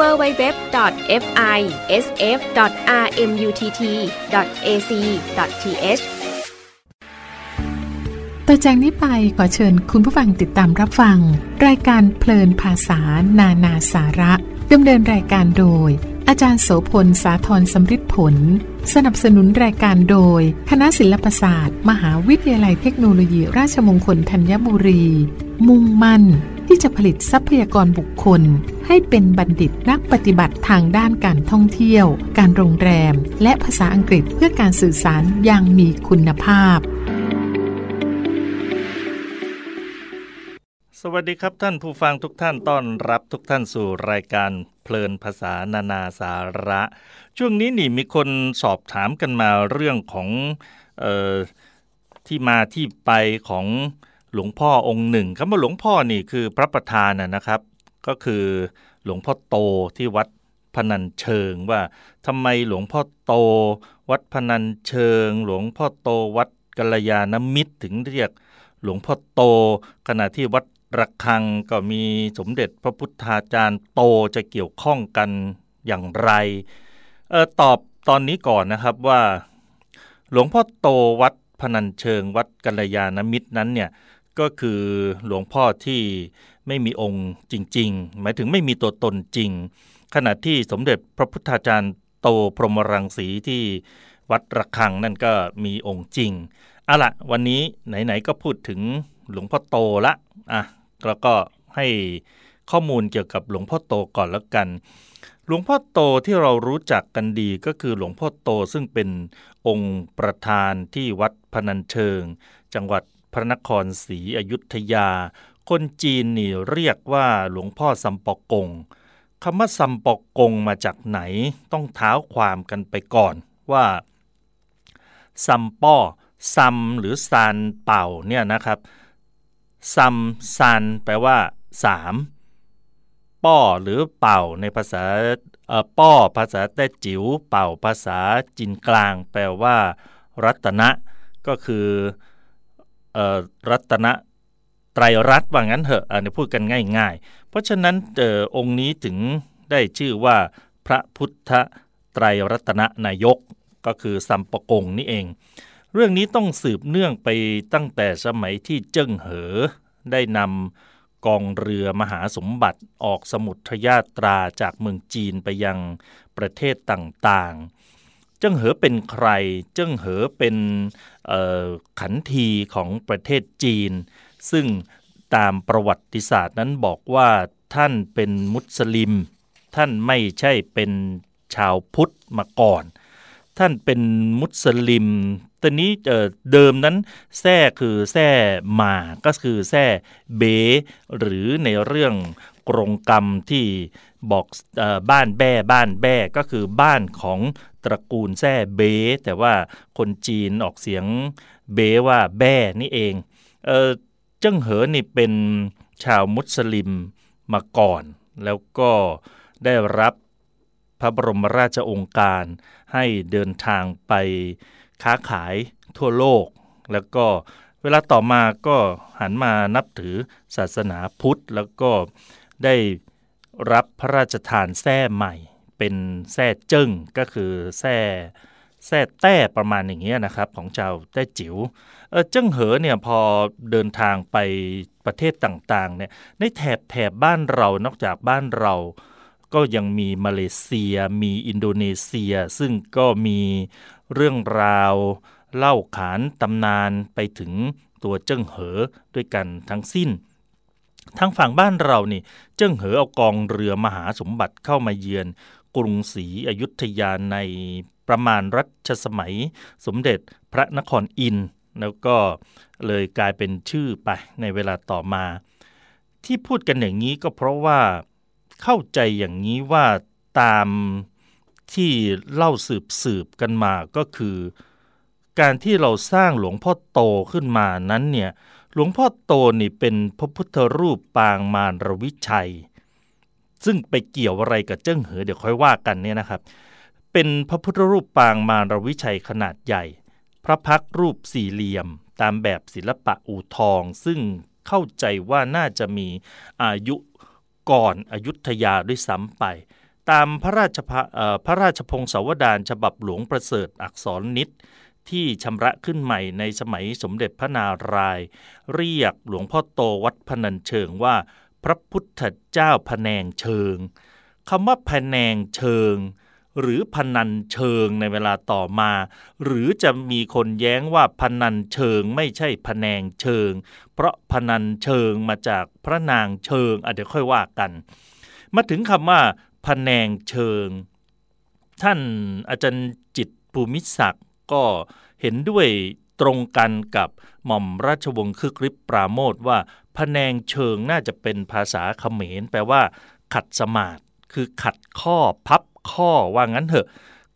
www.fisf.rmutt.ac.th ต่อจากนี้ไปขอเชิญคุณผู้ฟังติดตามรับฟัง รายการเพลินภาษานานาสาระดำเนินรายการโดย อาจารย์โสพล สาธรสำริดผล สนับสนุนรายการโดย คณะศิลปศาสตร์ มหาวิทยาลัยเทคโนโลยีราชมงคลธัญบุรี มุ่งมั่น ที่จะผลิตทรัพยากรบุคคล ให้เป็นบัณฑิตนักปฏิบัติทางด้านการท่องเที่ยว การโรงแรม และภาษาอังกฤษเพื่อการสื่อสารอย่างมีคุณภาพ สวัสดีครับท่านผู้ฟังทุกท่านต้อนรับทุกท่านสู่รายการเพลินภาษานานาสาระ ช่วงนี้นี่มีคนสอบถามกันมาเรื่องของออที่มาที่ไปของ หลวงพ่อองค์หนึ่งคำว่าหลวงพ่อนี่คือพระประธานนะครับ ก็คือหลวงพ่อโตที่วัดพนัญเชิงว่าทำไมหลวงพ่อโต วัดพนัญเชิง หลวงพ่อโตวัดกัลยาณมิตรถึงเรียกหลวงพ่อโต ขณะที่วัดระฆังก็มีสมเด็จพระพุทธาจารย์โตจะเกี่ยวข้องกันอย่างไรเออตอบตอนนี้ก่อนนะครับว่า หลวงพ่อโตวัดพนัญเชิง วัดกัลยาณมิตรนั้นเนี่ย ก็คือหลวงพ่อที่ไม่มีองค์จริง ๆ หมายถึงไม่มีตัวตนจริง ขณะที่สมเด็จพระพุทธาจารย์โตพรหมรังสีที่วัดระฆังนั่นก็มีองค์จริงเอาละวันนี้ไหนๆก็พูดถึงหลวงพ่อโตละอะแล้วก็ให้ข้อมูลเกี่ยวกับหลวงพ่อโตก่อนแล้วกัน หลวงพ่อโตที่เรารู้จักกันดีก็คือหลวงพ่อโตซึ่งเป็นองค์ประธานที่วัดพนัญเชิง จังหวัด พระนครศรีอยุธยา คนจีนนี่เรียกว่าหลวงพ่อซัมปอกงคำว่าซัมปอกงมาจากไหนต้องเท้าความกันไปก่อนว่าซัมป้อซัมหรือซานเป่าเนี่ยนะครับซัมซันแปลว่าสามป้อหรือเป่าในภาษาเอ่อป้อภาษาแต้จิ๋วเป่าภาษาจีนกลาง แปลว่า รัตนะ ก็คือ รัตนะไตรรัตน์ว่างั้นเหอะอันนี้พูดกันง่าย ๆ เพราะฉะนั้นเจอองค์นี้ถึงได้ชื่อว่าพระพุทธไตรรัตนนายกก็คือสัมปกงนี่เอง เรื่องนี้ต้องสืบเนื่องไปตั้งแต่สมัยที่เจิ้งเหอ ได้นำกองเรือมหาสมบัติออกสมุทรยาตราจากเมืองจีนไปยังประเทศต่างๆ เจิ้งเหอเป็นใคร เจิ้งเหอเป็นขันทีของประเทศจีน ซึ่งตามประวัติศาสตร์นั้นบอกว่าท่านเป็นมุสลิม ท่านไม่ใช่เป็นชาวพุทธมาก่อน ท่านเป็นมุสลิมตอนนี้เดิมนั้นแท้คือแท้มาก็คือแท้เบ หรือในเรื่องกรงกรรมที่บอกอบ้านแบ้บ้านแบ้ก็คือบ้านของ ตระกูลแท้เบแต่ว่าคนจีนออกเสียงเบว่าแบ้นี่เองเออเจิ้งเหอนี่เป็นชาวมุสลิมมาก่อน แล้วก็ได้รับพระบรมราชองค์การให้เดินทางไปค้าขายทั่วโลก แล้วก็เวลาต่อมาก็หันมานับถือศาสนาพุทธ แล้วก็ได้รับพระราชทานแท้ใหม่ เป็นแท้เจิ้งก็คือแท้แท้แต้ประมาณอย่างเงี้ยนะครับ ของชาวแต้จิ๋วเออเจิ้งเหอเนี่ยพอเดินทางไปประเทศต่างๆเนี่ยในแถบแถบบ้านเรานอกจากบ้านเรา ก็ยังมีมาเลเซีย มีอินโดนีเซีย ซึ่งก็มีเรื่องราวเล่าขานตำนานไปถึงตัวเจิ้งเหอด้วยกันทั้งสิ้นทางฝั่งบ้านเรานี่ เจิ้งเหอเอากองเรือมหาสมบัติเข้ามาเยือน กรุงศรีอยุธยาในประมาณรัชสมัยสมเด็จพระนครอินแล้วก็เลยกลายเป็นชื่อไปในเวลาต่อมา ที่พูดกันอย่างนี้ก็เพราะว่าเข้าใจอย่างนี้ว่าตามที่เล่าสืบสืบกันมาก็คือ การที่เราสร้างหลวงพ่อโตขึ้นมานั้นเนี่ยหลวงพ่อโตนี่เป็นพระพุทธรูปปางมารวิชัย ซึ่งไปเกี่ยวอะไรกับเจิ้งเหอเดี๋ยวค่อยว่ากันเนี่ยนะครับ เป็นพระพุทธรูปปางมารวิชัยขนาดใหญ่ พระพักรูปสี่เหลี่ยม ตามแบบศิลปะอู่ทอง ซึ่งเข้าใจว่าน่าจะมีอายุก่อนอายุธยาด้วยซ้ำไป ตามพระราชพระราชพงศาวดารฉบับหลวงประเสริฐอักษรนิดที่ชำระขึ้นใหม่ในสมัยสมเด็จพระนารายณ์เรียกหลวงพ่อโตวัดพนัญเชิงว่า พระพุทธเจ้าพแนงเชิงคำว่าพแนงเชิง หรือพนันเชิงในเวลาต่อมา หรือจะมีคนแย้งว่าพนันเชิงไม่ใช่พแนงเชิง เพราะพนันเชิงมาจากพระนางเชิงอาจจะค่อยว่ากัน มาถึงคำว่าพแนงเชิง ท่านอาจารย์จิตภูมิศักดิ์ก็เห็นด้วยตรงกันกับหม่อมราชวงศ์คึกฤทธิ์ปราโมทว่า พแนงเชิงน่าจะเป็นภาษาเขมร แปลว่า ขัดสมาธิคือขัดข้อพับข้อว่างั้นเถอะ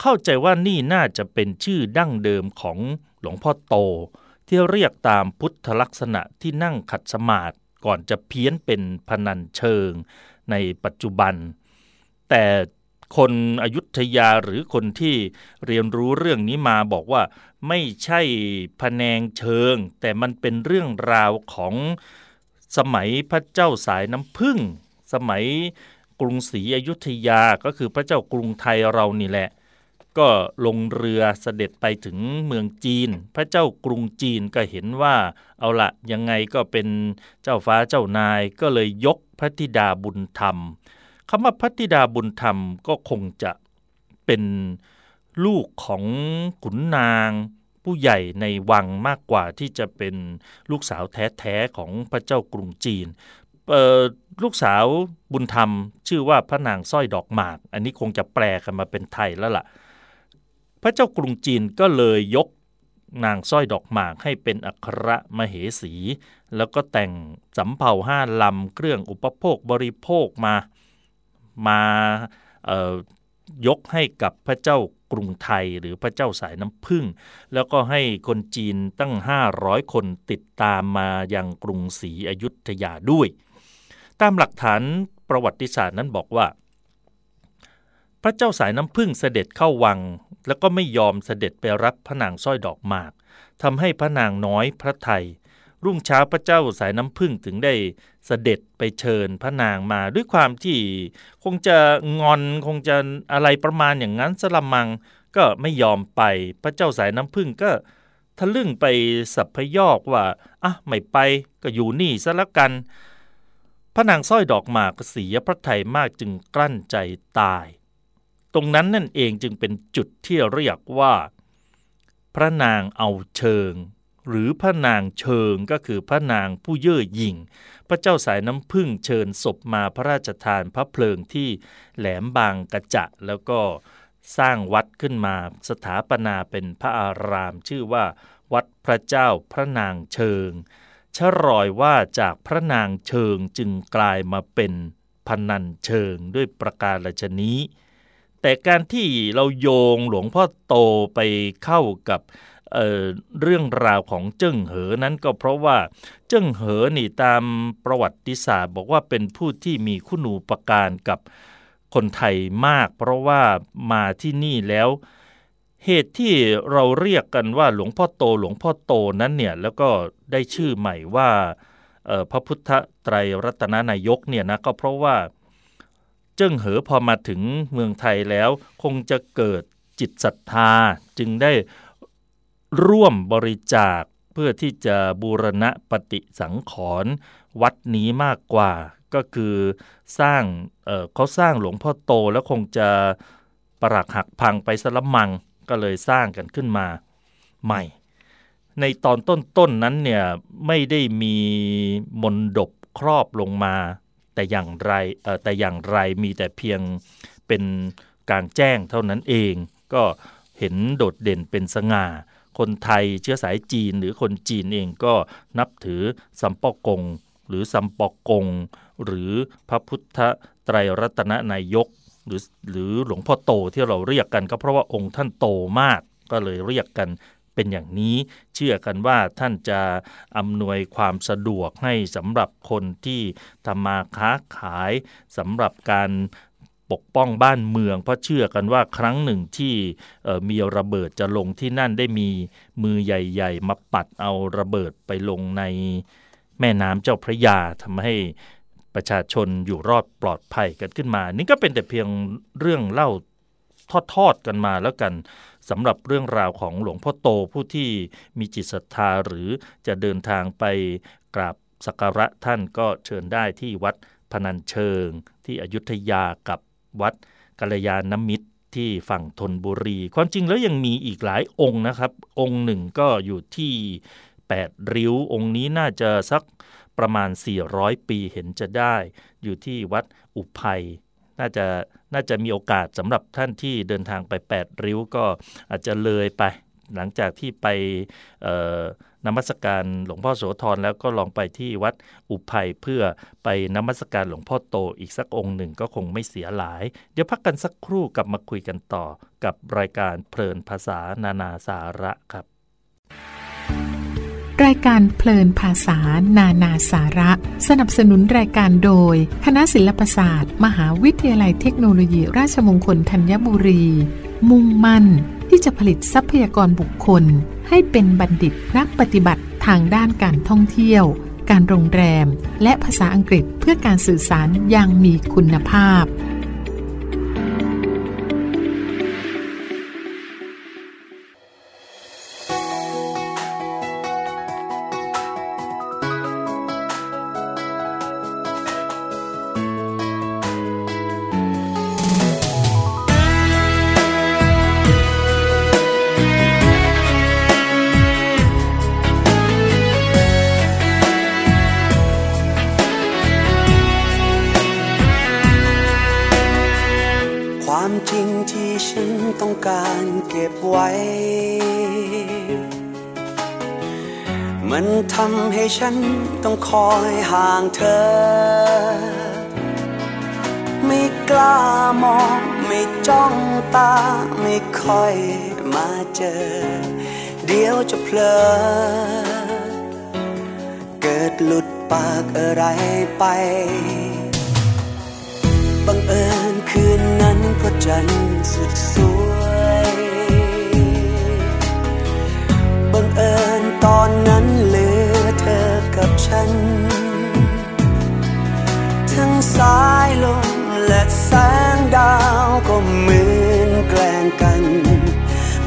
เข้าใจว่านี่น่าจะเป็นชื่อดั้งเดิมของหลวงพ่อโต ที่เรียกตามพุทธลักษณะที่นั่งขัดสมาธิก่อนจะเพี้ยนเป็นพนันเชิงในปัจจุบัน แต่คนอยุธยาหรือคนที่เรียนรู้เรื่องนี้มาบอกว่าไม่ใช่พแนงเชิง แต่มันเป็นเรื่องราวของ สมัยพระเจ้าสายน้ำพึ่ง สมัยกรุงศรีอยุธยาก็คือพระเจ้ากรุงไทยเรานี่แหละ ก็ลงเรือเสด็จไปถึงเมืองจีน พระเจ้ากรุงจีนก็เห็นว่าเอาละยังไงก็เป็นเจ้าฟ้าเจ้านายก็เลยยกพระธิดาบุญธรรมคำว่าพัติดาบุญธรรมก็คงจะเป็นลูกของขุนนาง ผู้ใหญ่ในวังมากกว่าที่จะเป็นลูกสาวแท้ๆของพระเจ้ากรุงจีนลูกสาวบุญธรรม ชื่อว่าพระนางสร้อยดอกหมาก อันนี้คงจะแปลกันมาเป็นไทยแล้วละ่ะ พระเจ้ากรุงจีนก็เลยยกนางสร้อยดอกหมากให้เป็นอัครมเหสี แล้วก็แต่งสำเภาห้าลำเครื่องอุปโภคบริโภคมามา ยกให้กับพระเจ้ากรุงไทยหรือพระเจ้าสายน้ำพึ่ง แล้วก็ให้คนจีนตั้ง 500 คนติดตามมายังกรุงศรีอยุธยาด้วย ตามหลักฐานประวัติศาสตร์นั้นบอกว่า พระเจ้าสายน้ำพึ่งเสด็จเข้าวัง แล้วก็ไม่ยอมเสด็จไปรับพระนางสร้อยดอกหมากทำให้พระนางน้อยพระไทย รุ่งเช้าพระเจ้าสายน้ำพึ่งถึงได้เสด็จไปเชิญพระนางมา ด้วยความที่คงจะงอนคงจะอะไรประมาณอย่างนั้นสลัมมังก็ไม่ยอมไปพระเจ้าสายน้ำพึ่งก็ทะลึ่งไปสับพยอกว่าอะไม่ไปก็อยู่นี่ซะแล้วกัน พระนางสร้อยดอกหมากเสียพระไทยมากจึงกลั้นใจตาย ตรงนั้นนั่นเองจึงเป็นจุดที่เรียกว่า พระนางเอาเชิง หรือพระนางเชิงก็คือพระนางผู้เย่อหยิ่ง พระเจ้าสายน้ำพึ่งเชิญศพมาพระราชทานพระเพลิงที่แหลมบางกระจะแล้วก็สร้างวัดขึ้นมาสถาปนาเป็นพระอารามชื่อว่าวัดพระเจ้าพระนางเชิงชรอยว่าจากพระนางเชิงจึงกลายมาเป็นพนันเชิงด้วยประการละชนี้ แต่การที่เราโยงหลวงพ่อโตไปเข้ากับ เเรื่องราวของเจิ้งเหอนั้นก็เพราะว่าเจิ้งเหอนี่ตามประวัติศาสตร์ บอกว่าเป็นผู้ที่มีคุณูปการกับคนไทยมาก เพราะว่ามาที่นี่แล้วเหตุที่เราเรียกกันว่าหลวงพ่อโตหลวงพ่อโตนั้นเนี่ยแล้วก็ได้ชื่อใหม่ว่าพระพุทธไตรรัตนนายกเนี่ยนะก็เพราะว่าเจิ้งเหอพอมาถึงเมืองไทยแล้ว คงจะเกิดจิตศรัทธาจึงได้ ร่วมบริจาคเพื่อที่จะบูรณะปฏิสังขรณ์วัดนี้มากกว่า ก็คือสร้างเเขาสร้างหลวงพ่อโตแล้วคงจะปรักหักพังไปสละมังก็เลยสร้างกันขึ้นมาใหม่ ในตอนต้นๆนนั้นเนี่ยไม่ได้มีมนดบครอบลงมา แต่อย่างไรแต่อย่างไรมีแต่เพียงเป็นการแจ้งเท่านั้นเอง ก็เห็นโดดเด่นเป็นสง่า คนไทยเชื้อสายจีนหรือคนจีนเองก็นับถือสัมปอกง หรือสัมปอกง หรือพระพุทธไตรรัตนนายก หรือหรือหลวงพ่อโตที่เราเรียกกันก็เพราะว่าองค์ท่านโตมากก็เลยเรียกกันเป็นอย่างนี้เชื่อกันว่าท่านจะอำนวยความสะดวกให้สำหรับคนที่ทำมาค้าขายสำหรับการ ปกป้องบ้านเมือง เพราะเชื่อกันว่าครั้งหนึ่งที่มีระเบิดจะลงที่นั่นได้มีมือใหญ่ ๆ มาปัดเอาระเบิดไปลงในแม่น้ำเจ้าพระยาทำให้ประชาชนอยู่รอดปลอดภัยกันขึ้นมา นี่ก็เป็นแต่เพียงเรื่องเล่าทอดๆกันมาแล้วกันสำหรับเรื่องราวของหลวงพ่อโตผู้ที่มีจิตศรัทธาหรือจะเดินทางไปกราบสักการะท่านก็เชิญได้ที่วัดพนัญเชิงที่อยุธยากับ วัดกัลยาณมิตรที่ฝั่งธนบุรี ความจริงแล้วยังมีอีกหลายองค์นะครับ องค์หนึ่งก็อยู่ที่ 8 ริ้ว องค์นี้น่าจะสักประมาณ 400 ปีเห็นจะได้ อยู่ที่วัดอุภัย น่าจะน่าจะมีโอกาสสำหรับท่านที่เดินทางไป 8 ริ้วก็อาจจะเลยไป หลังจากที่ไป นมัสการหลวงพ่อโสธรแล้วก็ลองไปที่วัดอุภัยเพื่อไปนมัสการหลวงพ่อโตอีกสักองค์หนึ่งก็คงไม่เสียหลาย เดี๋ยวพักกันสักครู่กลับมาคุยกันต่อกับรายการเพลินภาษานานาสาระครับ รายการเพลินภาษานานาสาระ สนับสนุนรายการโดย คณะศิลปศาสตร์ มหาวิทยาลัยเทคโนโลยี ราชมงคลธัญบุรี มุ่งมั่นที่จะผลิตทรัพยากรบุคคล ให้เป็นบัณฑิตนักปฏิบัติทางด้านการท่องเที่ยว การโรงแรม และภาษาอังกฤษเพื่อการสื่อสารอย่างมีคุณภาพ ห่างเธอ ไม่กล้ามอง ไม่จ้องตา ไม่ค่อยมาเจอ เดี๋ยวจะเพลอ เกิดหลุดปากอะไรไปบังเอิญคืนนั้นพระจันทร์สุดสวย กัน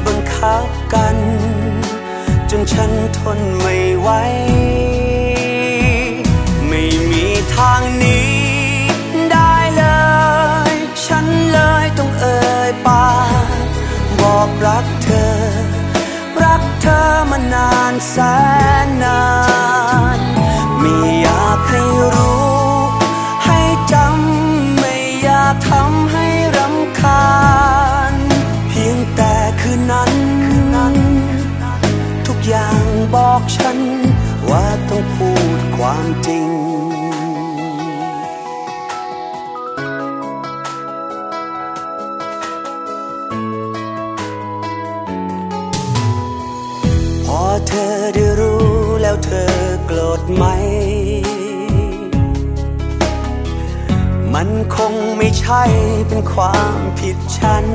บังคับกัน จนฉันทนไม่ไหว ไม่มีทางหนี้ได้เลย ฉันเลยต้องเอ่ยปากบอกรักเธอ รักเธอมานานแสนนาน จริง พอเธอได้รู้แล้วเธอโกรธไหม มันคงไม่ใช่เป็นความผิดฉัน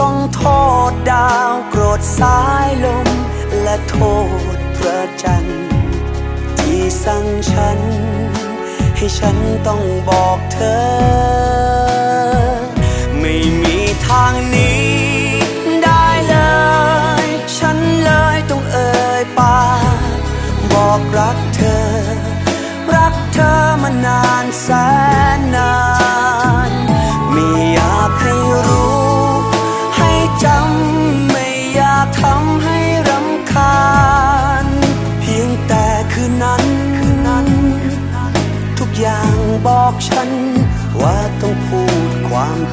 ต้องโทษดาวโกรธสายลมและโทษพระจันทร์ สั่งฉัน ให้ฉันต้องบอกเธอ ไม่มีทางหนี้ได้เลย ฉันเลยต้องเอ่ยปากบอกรักเธอ รักเธอมานานแสน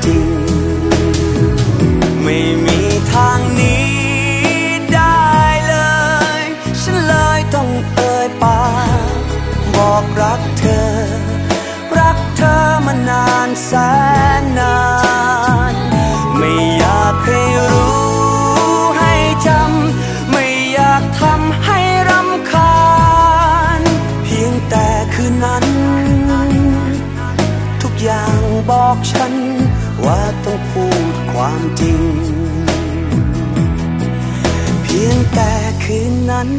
จริง ไม่มีทางนี้ได้เลย ฉันเลยต้องเอ่ยปากบอกรักเธอ รักเธอมานานแสนนาน ไม่อยากให้ จริง เพียงแต่คืนนั้น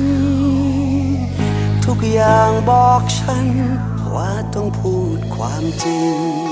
ทุกอย่างบอกฉัน ว่าต้องพูดความจริง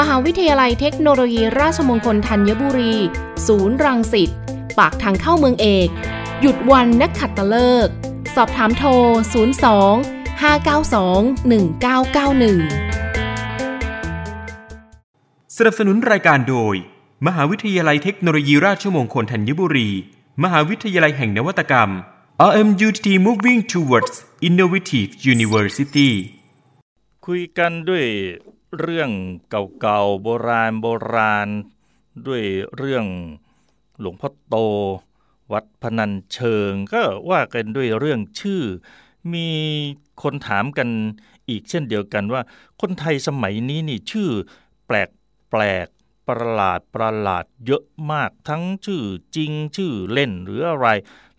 มหาวิทยาลัยเทคโนโลยีราชมงคลธัญบุรี ศูนย์รังสิต ปากทางเข้าเมืองเอก หยุดวันนักขัดตะเลิก สอบถามโทร 02 592 1991 สนับสนุนรายการโดย มหาวิทยาลัยเทคโนโลยีราชมงคลธัญบุรี มหาวิทยาลัยแห่งนวัตกรรม RMUTT Moving Towards Innovative University คุยกันด้วย เรื่องเก่าๆโบราณโบราณ ด้วยเรื่องหลวงพ่อโต วัดพนัญเชิง ก็ว่ากันด้วยเรื่องชื่อ มีคนถามกันอีกเช่นเดียวกันว่า คนไทยสมัยนี้นี่ชื่อ แปลกแปลกประหลาดประหลาดเยอะมากทั้งชื่อจริงชื่อเล่นหรืออะไร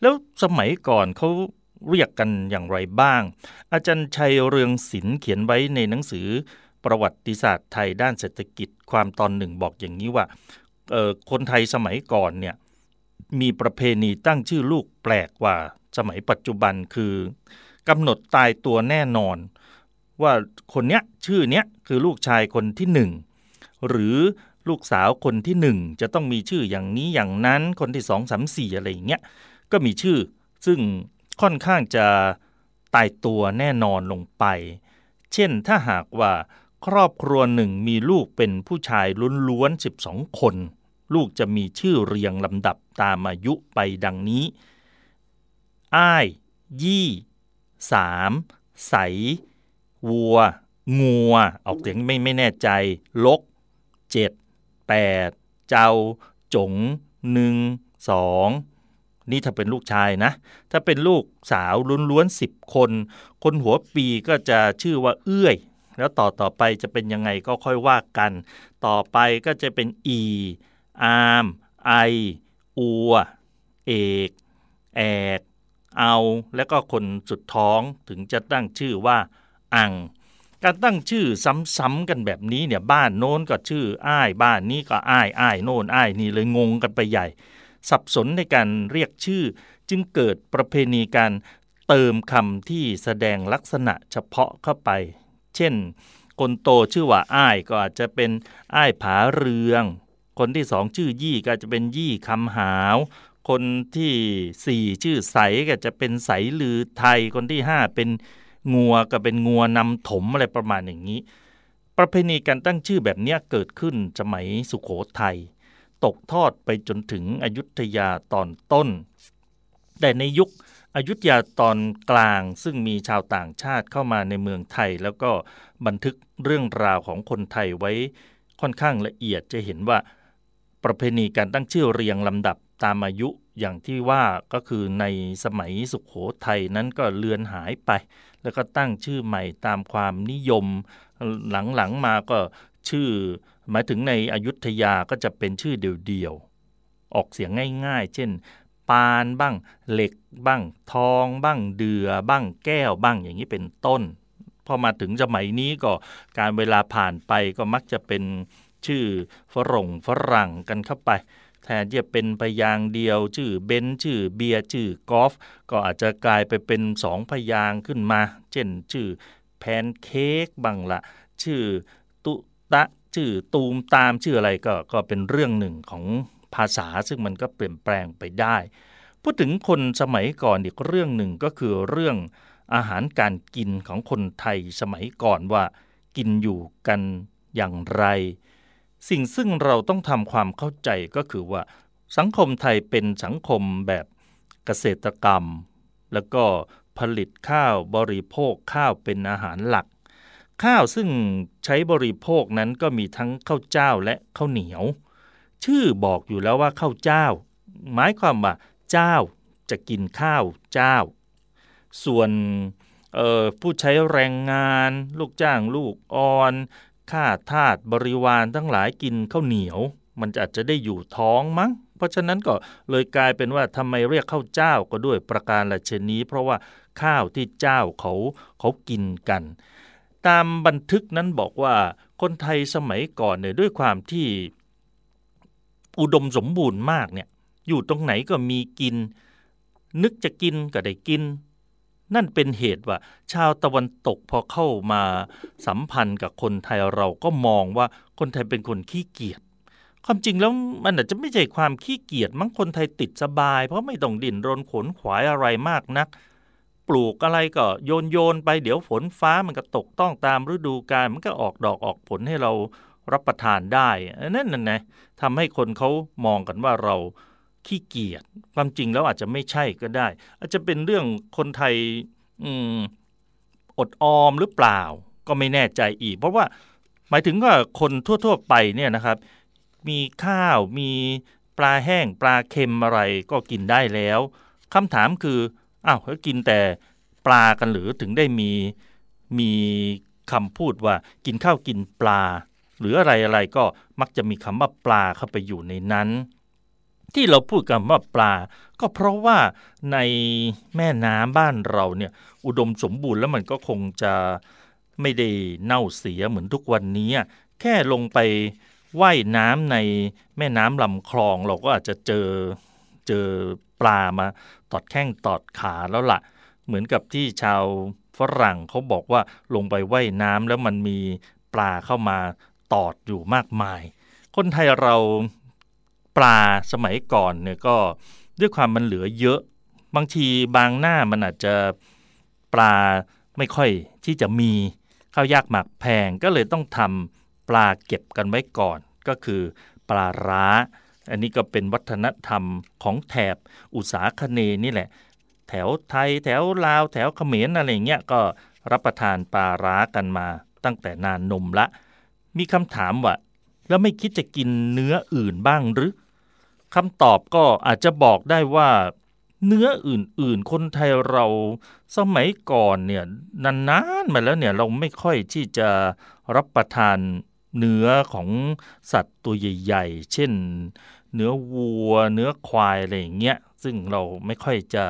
แล้วสมัยก่อนเขาเรียกกันอย่างไรบ้าง อาจารย์ชัยเรืองศิลป์เขียนไว้ในหนังสือ ประวัติศาสตร์ไทยด้านเศรษฐกิจความตอนหนึ่งบอกอย่างนี้ว่าคนไทยสมัยก่อนเนี่ยมีประเพณีตั้งชื่อลูกแปลกกว่าสมัยปัจจุบันคือกำหนดตายตัวแน่นอน ว่าคนเนี้ยชื่อเนี้ยคือลูกชายคนที่หนึ่งหรือลูกสาวคนที่หนึ่งจะต้องมีชื่ออย่างนี้อย่างนั้นคนที่สองสามสี่อะไรอย่างเงี้ยก็มีชื่อ ซึ่งค่อนข้างจะตายตัวแน่นอนลงไป เช่นถ้าหากว่า ครอบครัวหนึ่งมีลูกเป็นผู้ชายล้วนๆ12 คน ลูกจะมีชื่อเรียงลำดับตามอายุไปดังนี้ อ้าย ยี่สามใส วัว งัว ออกเสียงไม่ไม่แน่ใจ ลกเจ็ดแปดเจ้า จงหนึ่งสองนี่ถ้าเป็นลูกชายนะ ถ้าเป็นลูกสาวล้วนๆสิบคน คนหัวปีก็จะชื่อว่าเอื้อย แล้วต่อต่อไปจะเป็นยังไงก็ค่อยว่ากัน ต่อไปก็จะเป็นอีอามไออัวเอกแอกเอา แล้วก็คนสุดท้องถึงจะตั้งชื่อว่า อัง การตั้งชื่อซ้ำๆกันแบบนี้เนี่ยบ้านโน้นก็ชื่ออ้ายบ้านนี้ก็อ้ายอ้ายโน่นอ้ายนี่เลยงงกันไปใหญ่ สับสนในการเรียกชื่อ จึงเกิดประเพณีการเติมคำที่แสดงลักษณะเฉพาะเข้าไป เช่น คนโตชื่อว่าอ้ายก็อาจจะเป็นอ้ายผาเรือง คนที่สองชื่อยี่ก็จะเป็นยี่คำหาว คนที่สี่ชื่อใสก็จะเป็นใสลือไทย คนที่ห้าเป็นงัวก็เป็นงัวนำถมอะไรประมาณอย่างนี้ ประเพณีการตั้งชื่อแบบนี้เกิดขึ้นสมัยสุขโขทัยตกทอดไปจนถึงอยุธยาตอนต้น แต่ในยุค อยุธยาตอนกลางซึ่งมีชาวต่างชาติเข้ามาในเมืองไทย แล้วก็บันทึกเรื่องราวของคนไทยไว้ค่อนข้างละเอียดจะเห็นว่าประเพณีการตั้งชื่อเรียงลำดับตามอายุอย่างที่ว่าก็คือในสมัยสุขโขทัยนั้นก็เลือนหายไป แล้วก็ตั้งชื่อใหม่ตามความนิยมหลังๆมาก็ชื่อ หมายถึงในอยุธยาก็จะเป็นชื่อเดียวๆออกเสียงง่าย ๆ เช่น ปานบ้าง เหล็กบ้าง ทองบ้าง เดือบ้าง แก้วบ้างอย่างนี้เป็นต้น พอมาถึงสมัยนี้ก็การเวลาผ่านไปก็มักจะเป็นชื่อฝรงฝรั่งกันเข้าไป แทนที่จะเป็นพยางเดียว ชื่อเบนชื่อเบียชื่อกอล์ฟก็อาจจะกลายไปเป็นสองพยางขึ้นมา เช่น ชื่อแพนเค้กบ้างละชื่อตุตะชื่อตูมตามชื่ออะไรก็ก็เป็นเรื่องหนึ่งของ ภาษาซึ่งมันก็เปลี่ยนแปลงไปได้ พูดถึงคนสมัยก่อนอีกเรื่องหนึ่งก็คือเรื่องอาหารการกินของคนไทยสมัยก่อนว่า กินอยู่กันอย่างไร สิ่งซึ่งเราต้องทำความเข้าใจก็คือว่า สังคมไทยเป็นสังคมแบบเกษตรกรรม แล้วก็ผลิตข้าวบริโภคข้าวเป็นอาหารหลัก ข้าวซึ่งใช้บริโภคนั้นก็มีทั้งข้าวเจ้าและข้าวเหนียว ชื่อบอกอยู่แล้วว่าข้าวเจ้า หมายความว่าเจ้าจะกินข้าวเจ้า ส่วนผู้ใช้แรงงานลูกจ้างลูกอ่อนข้าทาสบริวารทั้งหลายกินข้าวเหนียว มันอาจจะได้อยู่ท้องมั้ง เพราะฉะนั้นก็เลยกลายเป็นว่าทำไมเรียกข้าวเจ้าก็ด้วยประการละเช่นนี้ เพราะว่าข้าวที่เจ้าเขาเขากินกัน ตามบันทึกนั้นบอกว่าคนไทยสมัยก่อนเนี่ยด้วยความที่ อุดมสมบูรณ์มากเนี่ย อยู่ตรงไหนก็มีกิน นึกจะกินก็ได้กิน นั่นเป็นเหตุว่า ชาวตะวันตกพอเข้ามาสัมพันธ์กับคนไทยเราก็มองว่าคนไทยเป็นคนขี้เกียจความจริงแล้วมันอาจจะไม่ใช่ความขี้เกียจมั้งคนไทยติดสบาย เพราะไม่ต้องดิ้นรนขนขวายอะไรมากนัก ปลูกอะไรก็โยนโยนไปเดี๋ยวฝนฟ้ามันก็ตกต้องตามฤดูกาลมันก็ออกดอกออกผลให้เรา รับประทานได้นั่นน่ะนะทำให้คนเขามองกันว่าเราขี้เกียจความจริงแล้วอาจจะไม่ใช่ก็ได้ อาจจะเป็นเรื่องคนไทยออดออมหรือเปล่า ก็ไม่แน่ใจอีก เพราะว่าหมายถึงว่าคนทั่ว ๆ ไปเนี่ยนะครับ มีข้าวมีปลาแห้งปลาเค็มอะไรก็กินได้แล้วคำถามคืออ้าวกินแต่ปลากันหรือถึงได้มีมีคำพูดว่ากินข้าวกินปลา หรืออะไรอะไรก็มักจะมีคำว่าปลาเข้าไปอยู่ในนั้น ที่เราพูดกันว่าปลา ก็เพราะว่าในแม่น้ำบ้านเราเนี่ยอุดมสมบูรณ์แล้วมันก็คงจะไม่ได้เน่าเสียเหมือนทุกวันนี้ แค่ลงไปว่ายน้ำในแม่น้ำลำคลองเราก็อาจจะเจอเจอปลามาตอดแข้งตอดขาแล้วละ่ะ เหมือนกับที่ชาวฝรั่งเขาบอกว่าลงไปว่ายน้ำแล้วมันมีปลาเข้ามา ตอดอยู่มากมาย คนไทยเราปลาสมัยก่อนเนี่ยก็ด้วยความมันเหลือเยอะบางทีบางหน้ามันอาจจะปลาไม่ค่อยที่จะมีข้าวยากหมักแพงก็เลยต้องทำปลาเก็บกันไว้ก่อน ก็คือปลาร้า อันนี้ก็เป็นวัฒนธรรมของแถบอุษาคเนนี่แหละ แถวไทยแถวลาว แถวเขมรอะไรเงี้ยก็รับประทานปลาร้ากันมาตั้งแต่นานนมละ มีคำถามว่า แล้วไม่คิดจะกินเนื้ออื่นบ้างหรือคำตอบก็อาจจะบอกได้ว่า เนื้ออื่นๆ คนไทยเราสมัยก่อนเนี่ยนานๆมาแล้วเนี่ยเราไม่ค่อยที่จะรับประทานเนื้อของสัตว์ตัวใหญ่ ๆ เช่น เนื้อวัว เนื้อควายอะไรอย่างเงี้ยซึ่งเราไม่ค่อยจะ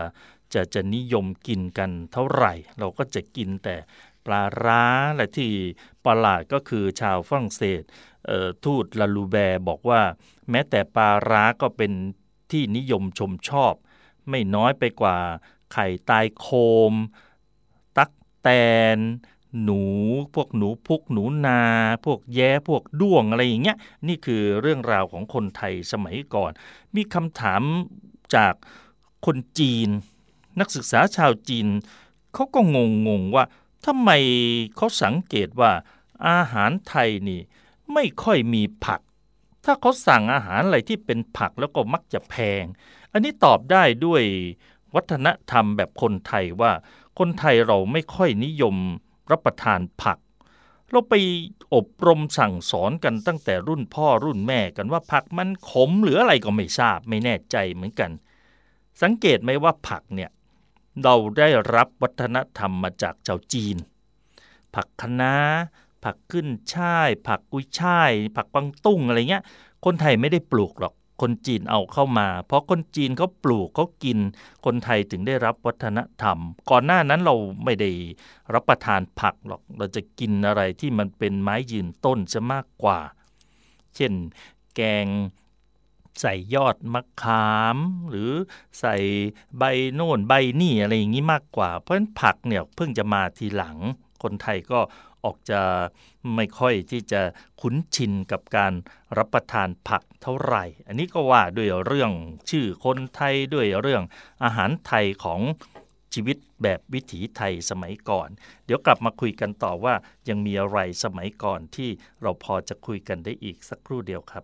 จะจะนิยมกินกันเท่าไหร่ เราก็จะกินแต่ปลาร้าและที่ ประหลาดก็คือชาวฝรั่งเศสทูตลาลูแบร์บอกว่า แม้แต่ปลาร้าก็เป็นที่นิยมชมชอบ ไม่น้อยไปกว่าไข่ตายโคม ตักแตน หนู พวกหนูพุกหนูนา พวกแย้พวกด้วงอะไรอย่างเงี้ยนี่คือเรื่องราวของคนไทยสมัยก่อน มีคำถามจากคนจีน นักศึกษาชาวจีนเขาก็งงงว่าทำไมเขาสังเกตว่า อาหารไทยนี่ไม่ค่อยมีผัก ถ้าเขาสั่งอาหารอะไรที่เป็นผักแล้วก็มักจะแพง อันนี้ตอบได้ด้วยวัฒนธรรมแบบคนไทยว่า คนไทยเราไม่ค่อยนิยมรับประทานผัก เราไปอบรมสั่งสอนกันตั้งแต่รุ่นพ่อรุ่นแม่กันว่าผักมันขมหรืออะไรก็ไม่ทราบไม่แน่ใจเหมือนกัน สังเกตไหมว่าผักเนี่ยเราได้รับวัฒนธรรมมาจากชาวจีน ผักคะน้า ผักขึ้นช่าย ผักกุ้ยช่าย ผักปังตุ้งอะไรเงี้ย คนไทยไม่ได้ปลูกหรอก คนจีนเอาเข้ามา เพราะคนจีนเขาปลูกเขากิน คนไทยถึงได้รับวัฒนธรรม ก่อนหน้านั้นเราไม่ได้รับประทานผักหรอก เราจะกินอะไรที่มันเป็นไม้ยืนต้นจะมากกว่า เช่น แกงใส่ยอดมะขาม หรือใส่ใบโน่นใบนี่อะไรอย่างนี้มากกว่า เพราะฉะนั้นผักเนี่ยเพิ่งจะมาทีหลัง คนไทยก็ ออกจะไม่ค่อยที่จะคุ้นชินกับการรับประทานผักเท่าไหร่ อันนี้ก็ว่าด้วยเรื่องชื่อคนไทยด้วยเรื่องอาหารไทยของชีวิตแบบวิถีไทยสมัยก่อน เดี๋ยวกลับมาคุยกันต่อว่ายังมีอะไรสมัยก่อนที่เราพอจะคุยกันได้อีกสักครู่เดียวครับ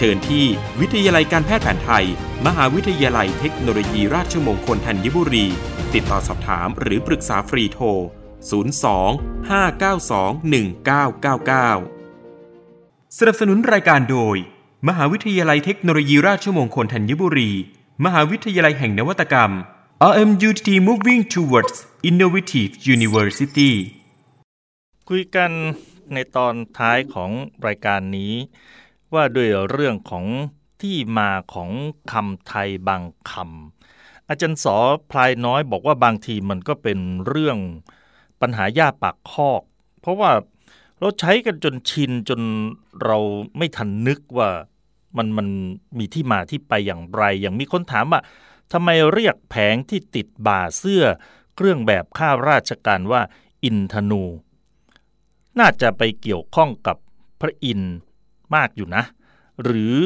เชิญที่วิทยาลัยการแพทย์แผนไทย มหาวิทยาลัยเทคโนโลยีราชมงคลธัญบุรี ติดต่อสอบถามหรือปรึกษาฟรีโทร 02 592 1999 สนับสนุนรายการโดย มหาวิทยาลัยเทคโนโลยีราชมงคลธัญบุรี มหาวิทยาลัยแห่งนวัตกรรม RMUTT Moving Towards Innovative University คุยกันในตอนท้ายของรายการนี้ ว่าด้วยเรื่องของที่มาของคำไทยบางคำอาจารย์สอพลายน้อยบอกว่าบางทีมันก็เป็นเรื่องปัญหายาปากคอก เพราะว่าเราใช้กันจนชินจนเราไม่ทันนึกว่ามันมันมีที่มาที่ไปอย่างไร อย่างมีคนถามว่าทำไมเรียกแผงที่ติดบ่าเสื้อ เครื่องแบบข้าราชการว่า อินทนู น่าจะไปเกี่ยวข้องกับพระอินทร์ มากอยู่นะ หรือ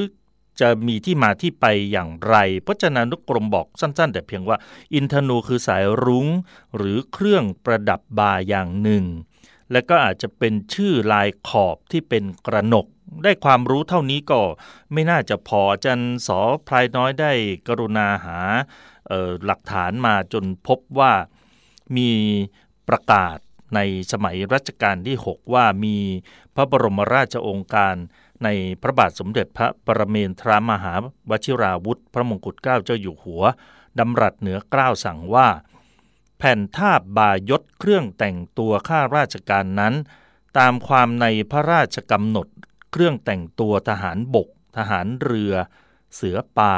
จะมีที่มาที่ไปอย่างไรพจนานุกรมบอกสั้น ๆ แต่เพียงว่า อินทนูคือสายรุง้ง หรือเครื่องประดับบาอย่างหนึ่ง และก็อาจจะเป็นชื่อลายขอบที่เป็นกระหนก ได้ความรู้เท่านี้ก็ไม่น่าจะพออาจารย์สอพลายน้อยได้กรุณาหาหลักฐานมาจนพบว่ามีประกาศในสมัยรัชกาลที่ 6 ว่ามีพระบรมราชโองการ ในพระบาทสมเด็จพระปรเมนทรามหาวชิราวุธ พระมงกุฎเกล้าเจ้าอยู่หัวดำรัสเหนือกล้าวสั่งว่า แผ่นทาบบายศเครื่องแต่งตัวข้าราชการนั้น ตามความในพระราชกำหนด เครื่องแต่งตัวทหารบก ทหารเรือ เสือป่า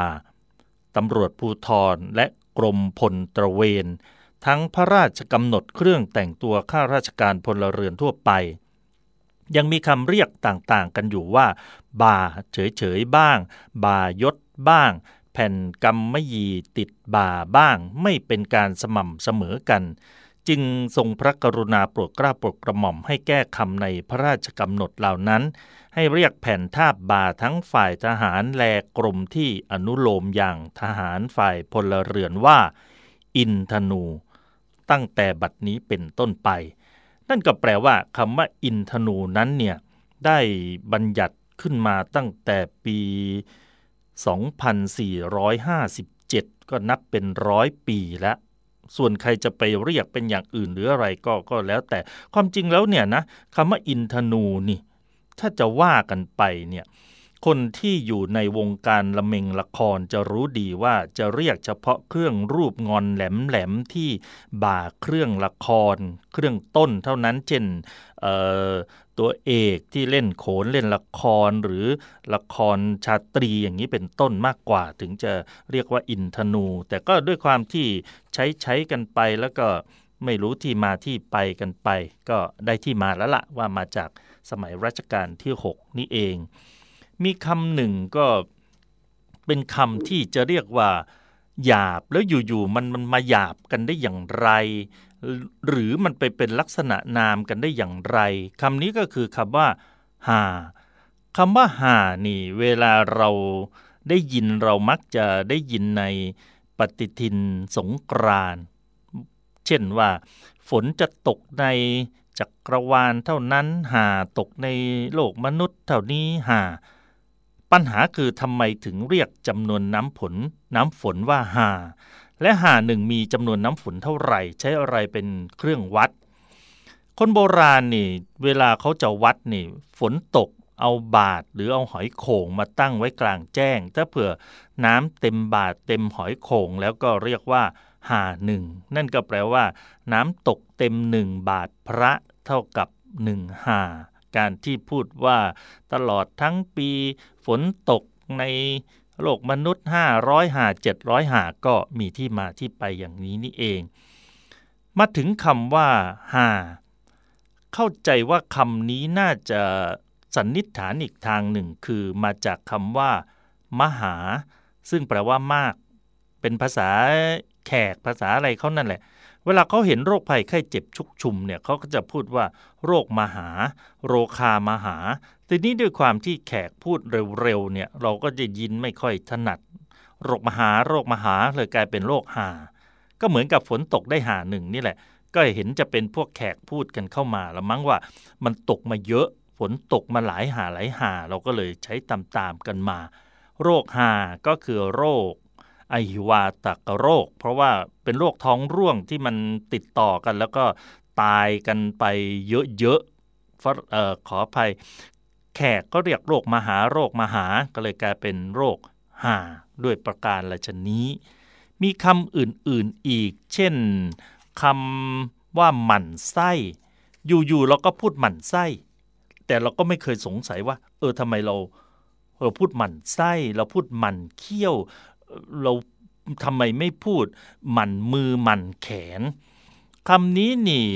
ตำรวจภูธรและกรมพลตระเวน ทั้งพระราชกำหนดเครื่องแต่งตัวข้าราชการพลเรือนทั่วไป ยังมีคำเรียกต่างๆ กันอยู่ว่า บาเฉยๆบ้าง บายศบ้าง แผ่นกำมะยีติดบาบ้าง ไม่เป็นการสม่ำเสมอกัน จึงทรงพระกรุณาโปรดเกล้าโปรดกระหม่อมให้แก้คำในพระราชกำหนดเหล่านั้น ให้เรียกแผ่นทาบบาทั้งฝ่ายทหารแลกรมที่อนุโลมอย่างทหารฝ่ายพลเรือนว่า อินทนู ตั้งแต่บัดนี้เป็นต้นไป นั่นก็แปลว่าคำว่าอินทนูนั้นเนี่ยได้บัญญัติขึ้นมาตั้งแต่ปี 2457 ก็นับเป็นร้อยปีแล้วส่วนใครจะไปเรียกเป็นอย่างอื่นหรืออะไรก็ก็แล้วแต่ความจริงแล้วเนี่ยนะคำว่าอินทนูนี่ ถ้าจะว่ากันไปเนี่ย คนที่อยู่ในวงการละเมงละครจะรู้ดีว่าจะเรียกเฉพาะเครื่องรูปงอนแหลมๆที่บ่าเครื่องละคร เครื่องต้นเท่านั้นเช่นตัวเอกที่เล่นโขนเล่นละครหรือละครชาตรีอย่างนี้เป็นต้นมากกว่า ถึงจะเรียกว่าอินทนู แต่ก็ด้วยความที่ใช้ใช้กันไปแล้วก็ไม่รู้ที่มาที่ไปกันไป ก็ได้ที่มาแล้วละว่ามาจากสมัยรัชกาลที่ 6 นี่เอง มีคำหนึ่งก็เป็นคำที่จะเรียกว่า หยาบแล้วอยู่ๆมันมันมาหยาบกันได้อย่างไร หรือมันไปเป็นลักษณะนามกันได้อย่างไรคำนี้ก็คือคำว่าหาคำว่าหานี่ เวลาเราได้ยินเรามักจะได้ยินในปฏิทินสงกรานเช่นว่า ฝนจะตกในจักรวาลเท่านั้นหาตกในโลกมนุษย์เท่านี้หา ปัญหาคือทำไมถึงเรียกจำนวนน้ำฝนน้ำฝนว่าหา และหาหนึ่งมีจำนวนน้ำฝนเท่าไหร่ ใช้อะไรเป็นเครื่องวัด คนโบราณนี่ เวลาเขาจะวัดนี่ ฝนตกเอาบาทหรือเอาหอยโข่งมาตั้งไว้กลางแจ้ง ถ้าเผื่อน้ำเต็มบาทเต็มหอยโข่งแล้วก็เรียกว่าหาหนึ่งนั่นก็แปลว่า น้ำตกเต็มหนึ่งบาทพระเท่ากับหนึ่งหา การที่พูดว่าตลอดทั้งปีฝนตกในโลกมนุษย์ 500หา700หาก็มีที่มาที่ไปอย่างนี้นี่เอง มาถึงคำว่าหาเข้าใจว่าคำนี้น่าจะสันนิษฐานอีกทางหนึ่งคือมาจากคำว่า มหา ซึ่งแปลว่ามาก เป็นภาษาแขกภาษาอะไรเขานั่นแหละ เวลาเขาเห็นโรคภัยไข้เจ็บชุกชุมเนี่ยเขาก็จะพูดว่า โรคมหา โรคามหา ทีนี้ด้วยความที่แขกพูดเร็วๆเนี่ยเราก็จะยินไม่ค่อยถนัด โรคมหาโรคมหาเลยกลายเป็นโรคหา ก็เหมือนกับฝนตกได้หาหนึ่งนี่แหละ ก็เห็นจะเป็นพวกแขกพูดกันเข้ามาแล้วมั้งว่า มันตกมาเยอะ ฝนตกมาหลายหาหลายหา เราก็เลยใช้ตามๆกันมา โรคหาก็คือโรค ไอหิวาตกโรค เพราะว่าเป็นโรคท้องร่วงที่มันติดต่อกัน แล้วก็ตายกันไปเยอะๆออขออภัย แขกก็เรียกโรคมหาโรคมหา ก็เลยกลายเป็นโรคหาด้วยประการละชนี้ มีคำอื่นๆอีก เช่นคำว่าหมั่นไส้ อยู่ๆเราก็พูดหมั่นไส้ แต่เราก็ไม่เคยสงสัยว่า เออทำไมเราเราพูดหมั่นไส้ เราพูดหมั่นเขี้ยว เราทำไมไม่พูดหมั่นมือหมั่นแขนคำนี้นี่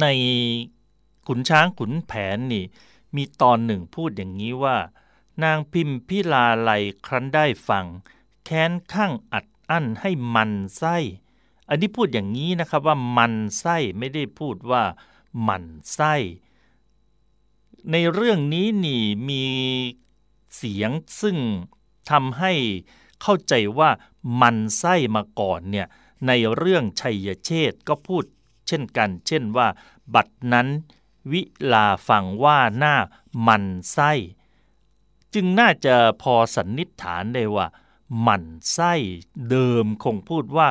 ในขุนช้างขุนแผนนี่ มีตอนหนึ่งพูดอย่างนี้ว่า นางพิมพิลาไลครั้นได้ฟัง แค้นข้างอัดอั้นให้มันไส้ อันนี้พูดอย่างนี้นะครับว่ามันไส้ไม่ได้พูดว่ามันไส้ ในเรื่องนี้นี่มีเสียงซึ่งทำให้ เข้าใจว่ามันไส้มาก่อนเนี่ยในเรื่องชัยเชษก็พูดเช่นกัน เช่นว่า บัดนั้นวิลาฟังว่าหน้ามันไส้ จึงน่าจะพอสันนิษฐานได้ว่ามันไส้เดิมคงพูดว่า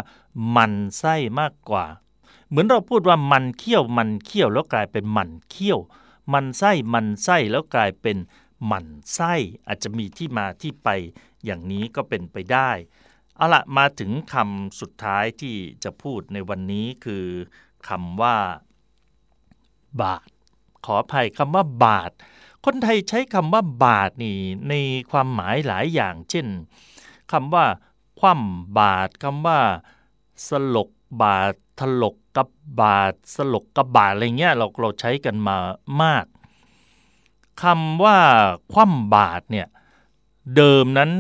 มันไส้มากกว่า เหมือนเราพูดว่ามันเคี้ยวมันเคี้ยวแล้วกลายเป็นมันเคี้ยว มันไส้มันไส้แล้วกลายเป็นมันไส้อาจจะมีที่มาที่ไป อย่างนี้ก็เป็นไปได้ เอาละมาถึงคำสุดท้ายที่จะพูดในวันนี้คือคำว่า บาท ขออภัยคำว่าบาท คนไทยใช้คำว่าบาทนี่ในความหมายหลายอย่าง เช่นคำว่า คว่ำบาทคำว่า สลกบาทถลกกับบาท สลกกับบาทอะไรเงี้ยเราเราใช้กันมามากคำว่าคว่ำบาทเนี่ยเดิมนั้น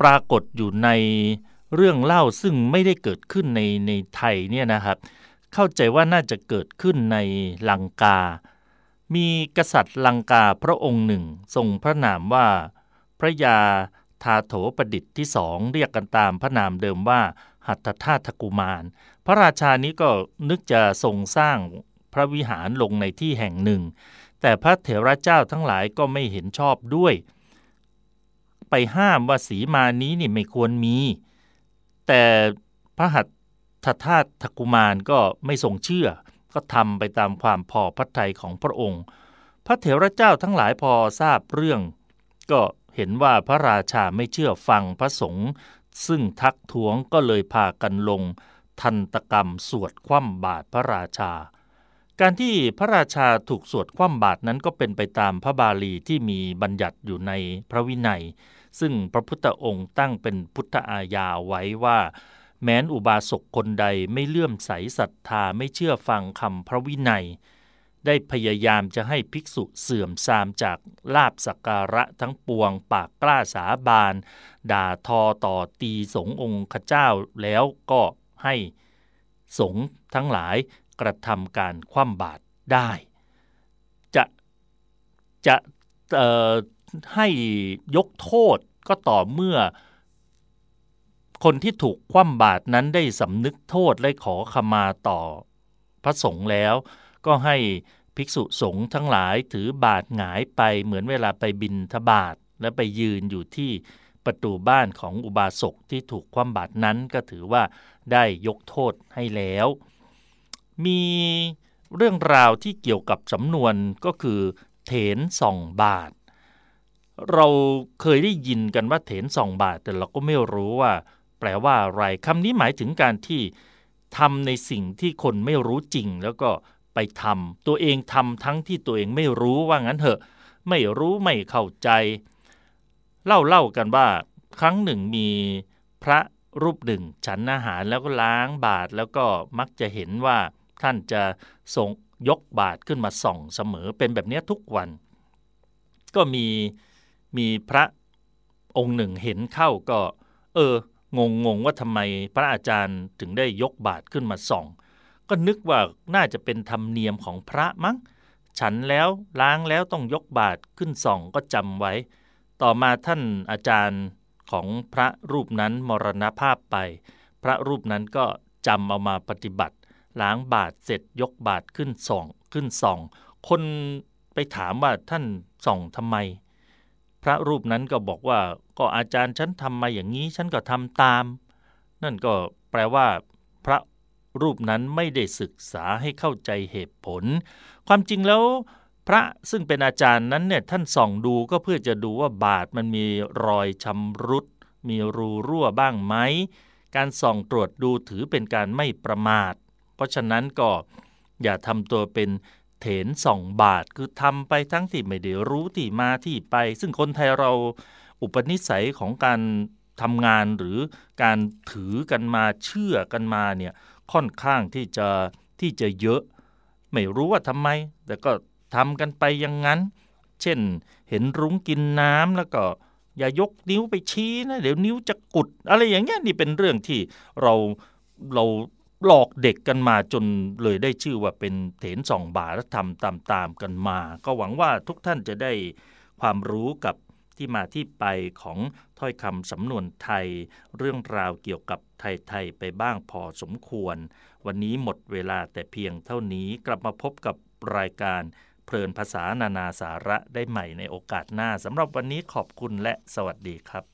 ปรากฏอยู่ในเรื่องเล่าซึ่งไม่ได้เกิดขึ้นในในไทยเนี่ยนะครับ เข้าใจว่าน่าจะเกิดขึ้นในลังกา มีกษัตริย์ลังกาพระองค์หนึ่ง ทรงพระนามว่าพระยาทาโถประดิษฐ์ที่สองเรียกกันตามพระนามเดิมว่าหัตถธาตุกุมาร พระราชานี้ก็นึกจะทรงสร้างพระวิหารลงในที่แห่งหนึ่ง แต่พระเถระเจ้าทั้งหลายก็ไม่เห็นชอบด้วย ไปห้ามว่าสีมานี้นี่ไม่ควรมี แต่พระหัตถธาตุทกุมารก็ไม่ทรงเชื่อ ก็ทำไปตามความพอพระทัยของพระองค์ พระเถระเจ้าทั้งหลายพอทราบเรื่อง ก็เห็นว่าพระราชาไม่เชื่อฟังพระสงฆ์ซึ่งทักท้วงก็เลยพากันลง ทันตกรรมสวดคว่ำบาตรพระราชา การที่พระราชาถูกสวดคว่ำบาตรนั้นก็เป็นไปตามพระบาลีที่มีบัญญัติอยู่ในพระวินัย ซึ่งพระพุทธองค์ตั้งเป็นพุทธอาญาไว้ว่า แม้นอุบาสกคนใดไม่เลื่อมใสศรัทธาไม่เชื่อฟังคำพระวินัย ได้พยายามจะให้ภิกษุเสื่อมทรามจากลาบสักการะทั้งปวงปากกล้าสาบาน ด่าทอต่อตีสงองค์ข้าเจ้าแล้วก็ให้สงทั้งหลายกระทำการคว่ำบาตรได้ จะจะ ให้ยกโทษก็ต่อเมื่อ คนที่ถูกคว่ำบาตรนั้นได้สำนึกโทษและขอขมาต่อพระสงฆ์แล้ว ก็ให้ภิกษุสงฆ์ทั้งหลายถือบาตรหงายไปเหมือนเวลาไปบินทบาทและไปยืนอยู่ที่ประตูบ้านของอุบาสกที่ถูกคว่ำบาตรนั้นก็ถือว่าได้ยกโทษให้แล้ว มีเรื่องราวที่เกี่ยวกับสำนวนก็คือ เถนสองบาท เราเคยได้ยินกันว่าเถนสองบาท แต่เราก็ไม่รู้ว่า แปลว่าอะไรคำนี้หมายถึงการที่ทำในสิ่งที่คนไม่รู้จริง แล้วก็ไปทำตัวเองทำทั้งที่ตัวเองไม่รู้ว่างั้นเถอะ ไม่รู้ไม่เข้าใจ เล่าเล่ากันว่า ครั้งหนึ่งมีพระรูปหนึ่งฉันอาหารแล้วก็ล้างบาทแล้วก็มักจะเห็นว่าท่านจะส่งยกบาทขึ้นมาส่องเสมอเป็นแบบนี้ทุกวัน ก็มี มีพระองค์หนึ่งเห็นเข้าก็ เอองงงงว่าทำไมพระอาจารย์ถึงได้ยกบาทขึ้นมาส่อง ก็นึกว่าน่าจะเป็นธรรมเนียมของพระมั้ง ฉันแล้วล้างแล้วต้องยกบาทขึ้นส่องก็จำไว้ ต่อมาท่านอาจารย์ของพระรูปนั้นมรณภาพไป พระรูปนั้นก็จำเอามาปฏิบัติ ล้างบาทเสร็จยกบาทขึ้นส่อง ขึ้นส่อง คนไปถามว่าท่านส่องทำไม พระรูปนั้นก็บอกว่าก็อาจารย์ฉันทำมาอย่างนี้ฉันก็ทำตาม นั่นก็แปลว่า พระรูปนั้นไม่ได้ศึกษาให้เข้าใจเหตุผล ความจริงแล้วพระซึ่งเป็นอาจารย์นั้นเนี่ยท่านส่องดูก็เพื่อจะดูว่าบาทมันมีรอยชำรุด มีรูรั่วบ้างไหม การส่องตรวจดูถือเป็นการไม่ประมาท เพราะฉะนั้นก็อย่าทำตัวเป็น เถนสองบาท คือทำไปทั้งที่ไม่ได้รู้ที่มาที่ไป ซึ่งคนไทยเราอุปนิสัยของการทำงานหรือการถือกันมาเชื่อกันมาเนี่ยค่อนข้างที่จะที่จะเยอะ ไม่รู้ว่าทำไม แต่ก็ทำกันไปอย่างนั้น เช่นเห็นรุ้งกินน้ำแล้วก็อย่ายกนิ้วไปชี้นะเดี๋ยวนิ้วจะกุด อะไรอย่างเงี้ยนี่เป็นเรื่องที่เราเรา หลอกเด็กกันมาจนเลยได้ชื่อว่าเป็นเถนสองบาทและทำตามๆกันมา ก็หวังว่าทุกท่านจะได้ความรู้กับที่มาที่ไปของถ้อยคำสำนวนไทย เรื่องราวเกี่ยวกับไทย ๆ ไปบ้างพอสมควร วันนี้หมดเวลาแต่เพียงเท่านี้กลับมาพบกับรายการเพลินภาษานานาสาระได้ใหม่ในโอกาสหน้าสำหรับวันนี้ขอบคุณและสวัสดีครับ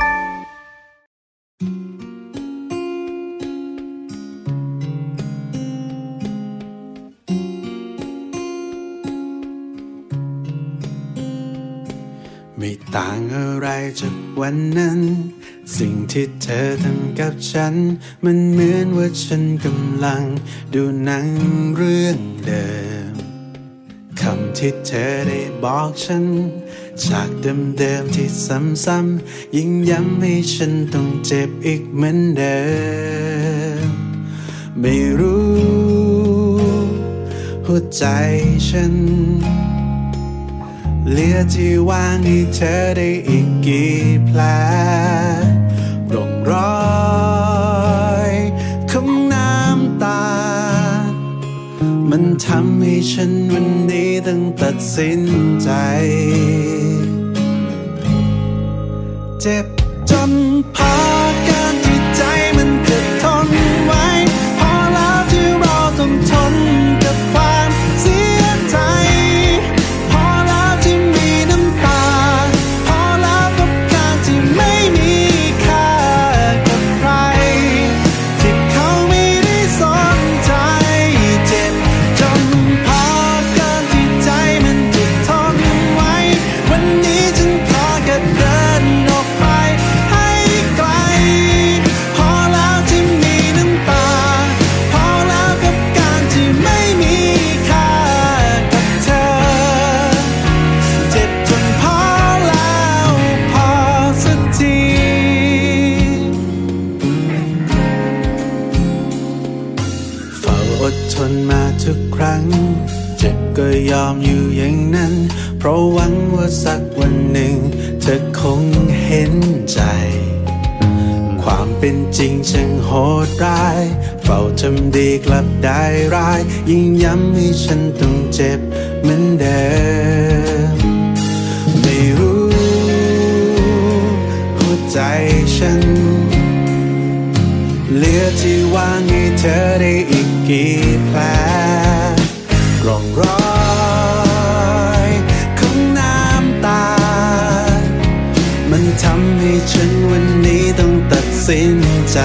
ต่างอะไรจากวันนั้น สิ่งที่เธอทำกับฉัน มันเหมือนว่าฉันกำลัง ดูหนังเรื่องเดิมคำที่เธอได้บอกฉัน จากเดิมๆที่ซ้ำๆยิ่งย้ำให้ฉันต้องเจ็บอีกเหมือนเดิม ไม่รู้ หัวใจฉัน เหลือที่ว่างให้เธอได้อีกกี่แผลร่องรอยของน้ำตา มันทำให้ฉันวันนี้ต้องตัดสินใจ เจ็บำให้ฉันวันนี้ต้องตัดสินใจ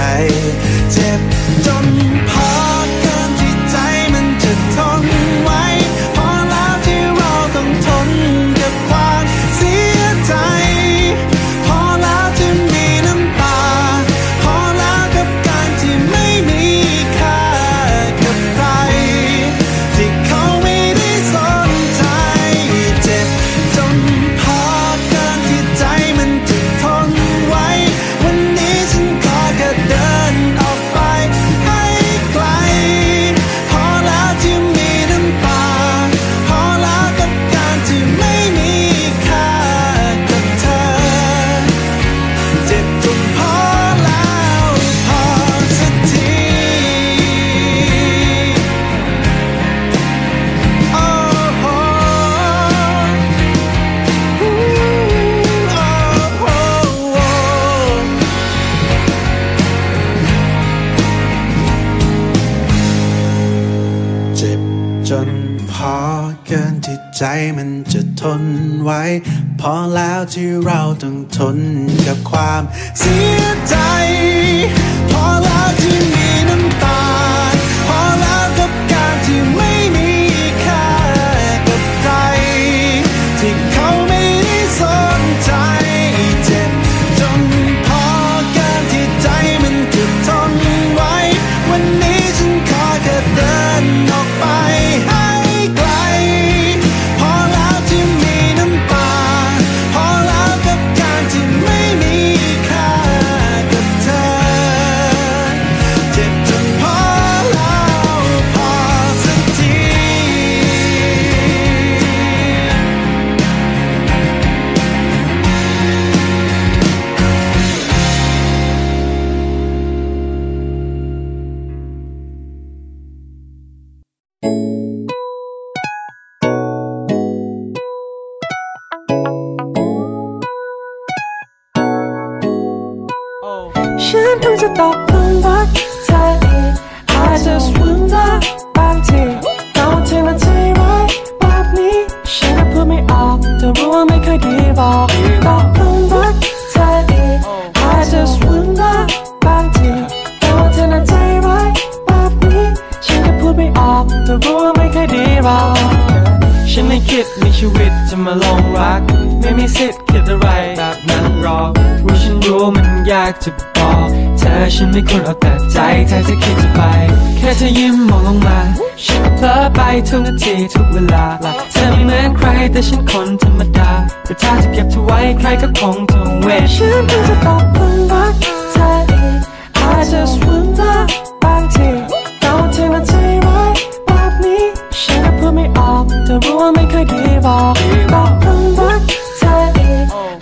The will make her give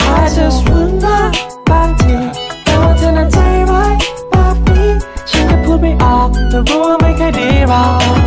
I just want that body. Now when I tell you why, me? She can pull me up. The will make her give up.